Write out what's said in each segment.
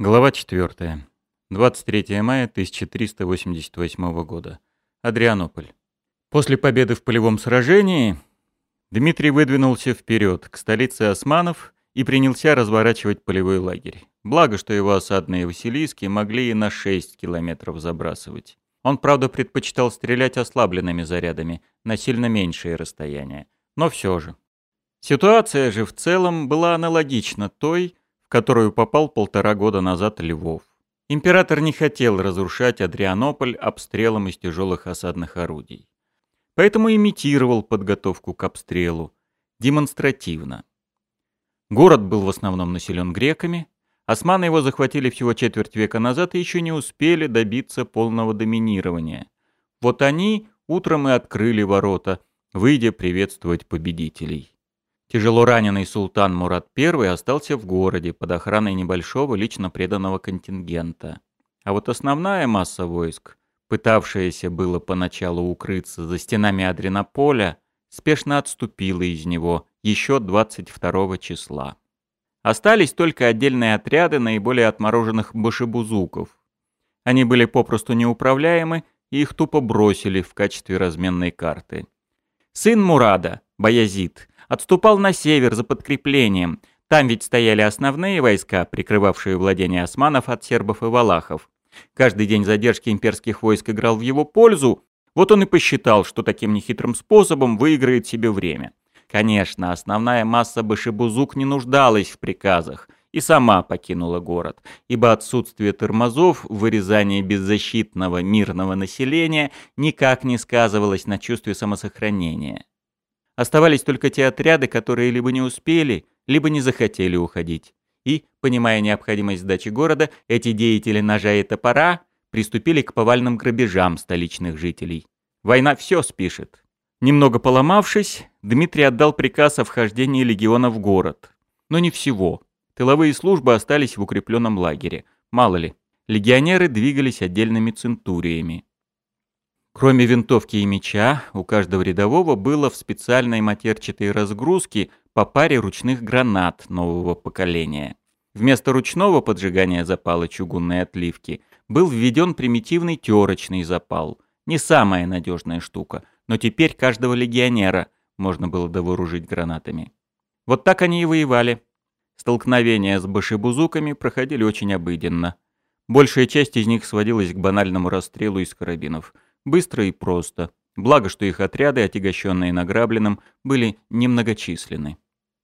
Глава 4. 23 мая 1388 года. Адрианополь. После победы в полевом сражении Дмитрий выдвинулся вперед к столице османов и принялся разворачивать полевой лагерь. Благо, что его осадные Василиски могли и на 6 километров забрасывать. Он, правда, предпочитал стрелять ослабленными зарядами на сильно меньшие расстояния. Но все же. Ситуация же в целом была аналогична той, которую попал полтора года назад Львов. Император не хотел разрушать Адрианополь обстрелом из тяжелых осадных орудий. Поэтому имитировал подготовку к обстрелу. Демонстративно. Город был в основном населен греками. Османы его захватили всего четверть века назад и еще не успели добиться полного доминирования. Вот они утром и открыли ворота, выйдя приветствовать победителей. Тяжело раненый султан Мурат I остался в городе под охраной небольшого лично преданного контингента. А вот основная масса войск, пытавшаяся было поначалу укрыться за стенами Адренополя, спешно отступила из него еще 22 числа. Остались только отдельные отряды наиболее отмороженных башебузуков. Они были попросту неуправляемы, и их тупо бросили в качестве разменной карты. Сын Мурада, Баязид, отступал на север за подкреплением. Там ведь стояли основные войска, прикрывавшие владения османов от сербов и валахов. Каждый день задержки имперских войск играл в его пользу, вот он и посчитал, что таким нехитрым способом выиграет себе время. Конечно, основная масса башибузук не нуждалась в приказах и сама покинула город, ибо отсутствие тормозов в беззащитного мирного населения никак не сказывалось на чувстве самосохранения. Оставались только те отряды, которые либо не успели, либо не захотели уходить. И, понимая необходимость сдачи города, эти деятели ножа и топора приступили к повальным грабежам столичных жителей. Война все спишет. Немного поломавшись, Дмитрий отдал приказ о вхождении легиона в город. Но не всего. Тыловые службы остались в укрепленном лагере. Мало ли, легионеры двигались отдельными центуриями. Кроме винтовки и меча, у каждого рядового было в специальной матерчатой разгрузке по паре ручных гранат нового поколения. Вместо ручного поджигания запала чугунной отливки был введен примитивный терочный запал. Не самая надежная штука, но теперь каждого легионера можно было довооружить гранатами. Вот так они и воевали. Столкновения с башибузуками проходили очень обыденно. Большая часть из них сводилась к банальному расстрелу из карабинов – Быстро и просто. Благо, что их отряды, отягощенные награбленным, были немногочисленны.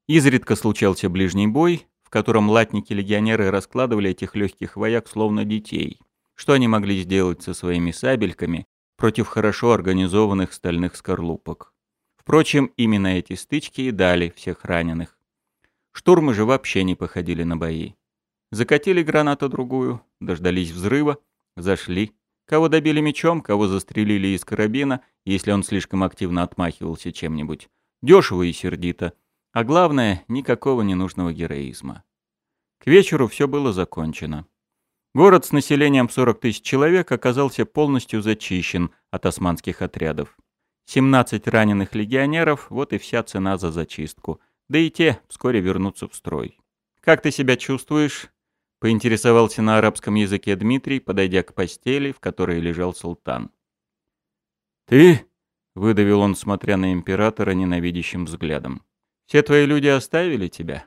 Изредка случался ближний бой, в котором латники-легионеры раскладывали этих легких вояк словно детей. Что они могли сделать со своими сабельками против хорошо организованных стальных скорлупок? Впрочем, именно эти стычки и дали всех раненых. Штурмы же вообще не походили на бои. Закатили гранату другую, дождались взрыва, зашли, Кого добили мечом, кого застрелили из карабина, если он слишком активно отмахивался чем-нибудь. Дешево и сердито. А главное, никакого ненужного героизма. К вечеру все было закончено. Город с населением 40 тысяч человек оказался полностью зачищен от османских отрядов. 17 раненых легионеров – вот и вся цена за зачистку. Да и те вскоре вернутся в строй. «Как ты себя чувствуешь?» Поинтересовался на арабском языке Дмитрий, подойдя к постели, в которой лежал султан. «Ты?» — выдавил он, смотря на императора ненавидящим взглядом. «Все твои люди оставили тебя?»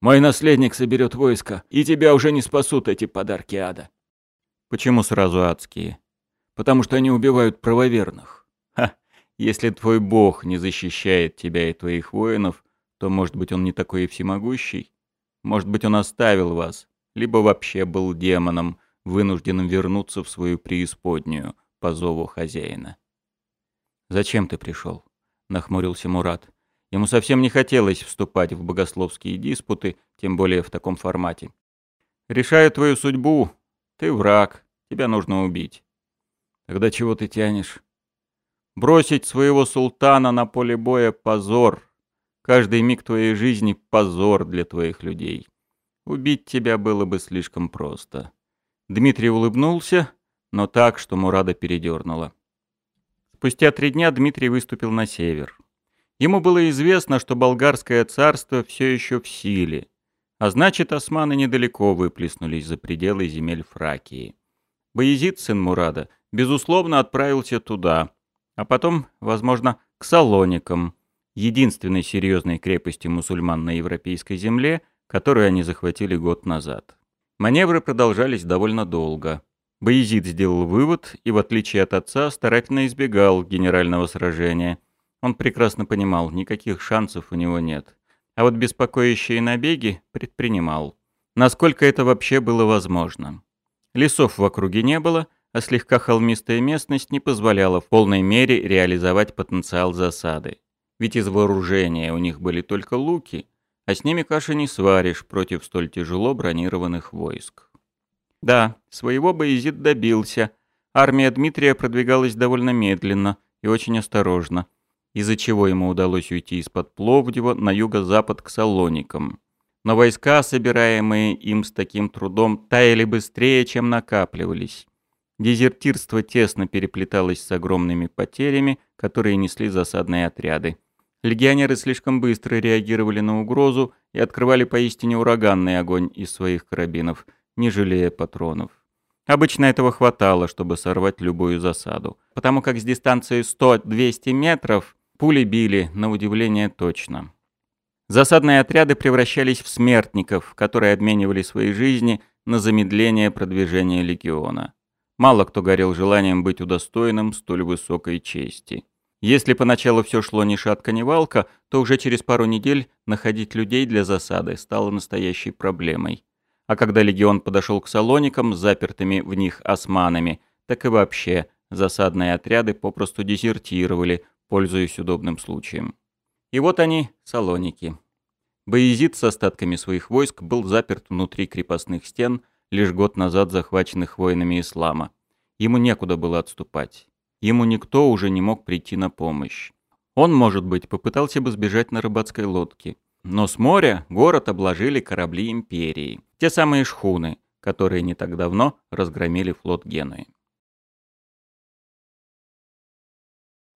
«Мой наследник соберет войско, и тебя уже не спасут эти подарки ада». «Почему сразу адские?» «Потому что они убивают правоверных». «Ха! Если твой бог не защищает тебя и твоих воинов, то, может быть, он не такой и всемогущий?» Может быть, он оставил вас, либо вообще был демоном, вынужденным вернуться в свою преисподнюю по зову хозяина. «Зачем ты пришел?» — нахмурился Мурат. Ему совсем не хотелось вступать в богословские диспуты, тем более в таком формате. «Решаю твою судьбу. Ты враг. Тебя нужно убить». «Тогда чего ты тянешь?» «Бросить своего султана на поле боя — позор. Каждый миг твоей жизни — позор для твоих людей. Убить тебя было бы слишком просто». Дмитрий улыбнулся, но так, что Мурада передернула. Спустя три дня Дмитрий выступил на север. Ему было известно, что болгарское царство все еще в силе, А значит, османы недалеко выплеснулись за пределы земель Фракии. Боязид, сын Мурада, безусловно, отправился туда, а потом, возможно, к Салоникам, единственной серьезной крепости мусульман на европейской земле, которую они захватили год назад. Маневры продолжались довольно долго. Боязид сделал вывод и, в отличие от отца, старательно избегал генерального сражения. Он прекрасно понимал, никаких шансов у него нет. А вот беспокоящие набеги предпринимал. Насколько это вообще было возможно. Лесов в округе не было, а слегка холмистая местность не позволяла в полной мере реализовать потенциал засады. Ведь из вооружения у них были только луки, а с ними каши не сваришь против столь тяжело бронированных войск. Да, своего Боязид добился. Армия Дмитрия продвигалась довольно медленно и очень осторожно, из-за чего ему удалось уйти из-под Пловдива на юго-запад к Салоникам. Но войска, собираемые им с таким трудом, таяли быстрее, чем накапливались. Дезертирство тесно переплеталось с огромными потерями, которые несли засадные отряды. Легионеры слишком быстро реагировали на угрозу и открывали поистине ураганный огонь из своих карабинов, не жалея патронов. Обычно этого хватало, чтобы сорвать любую засаду, потому как с дистанции 100-200 метров пули били, на удивление, точно. Засадные отряды превращались в смертников, которые обменивали свои жизни на замедление продвижения легиона. Мало кто горел желанием быть удостоенным столь высокой чести. Если поначалу все шло ни шатка, ни валка, то уже через пару недель находить людей для засады стало настоящей проблемой. А когда легион подошел к салоникам, запертыми в них османами, так и вообще засадные отряды попросту дезертировали, пользуясь удобным случаем. И вот они, Салоники. Боязид с остатками своих войск был заперт внутри крепостных стен, лишь год назад захваченных воинами ислама. Ему некуда было отступать. Ему никто уже не мог прийти на помощь. Он, может быть, попытался бы сбежать на рыбацкой лодке. Но с моря город обложили корабли империи. Те самые шхуны, которые не так давно разгромили флот Генуи.